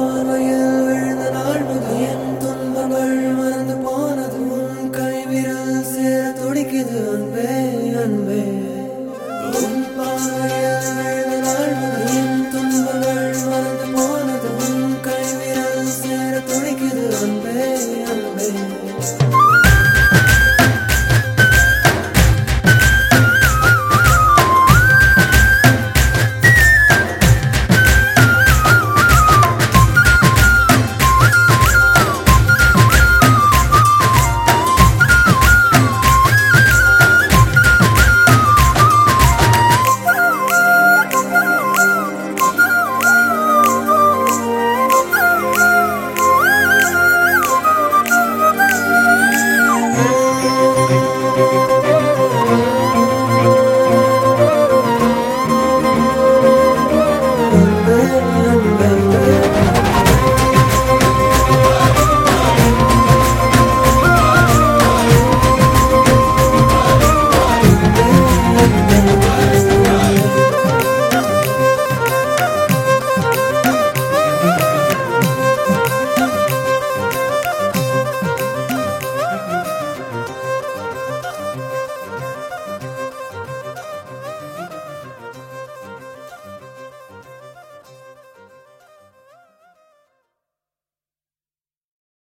பார்வையில் விழுந்த நாள் என் துன்பங்கள் மறந்து போனது. உன் கைவிரல் சேர அன்பே அன்பே.